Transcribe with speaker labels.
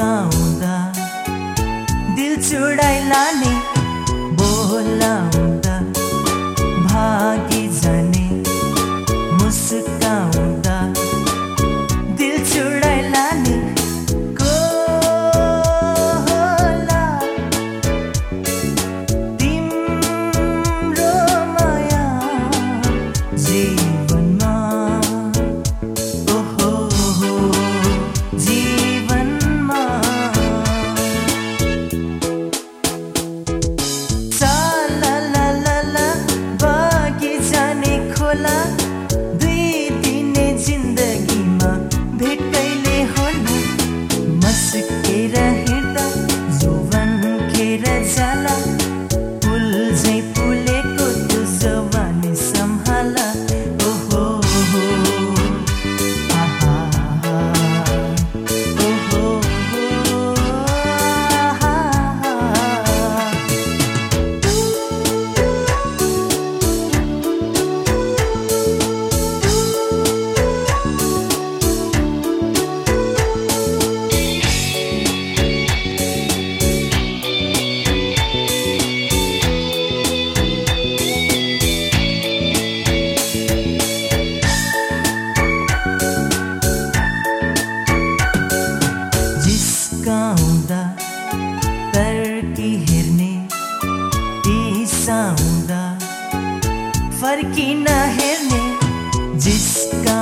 Speaker 1: गाउँदा दिल चुडाइ लाने बोलाउ जाऊँगा। फर्की नहर में जिसका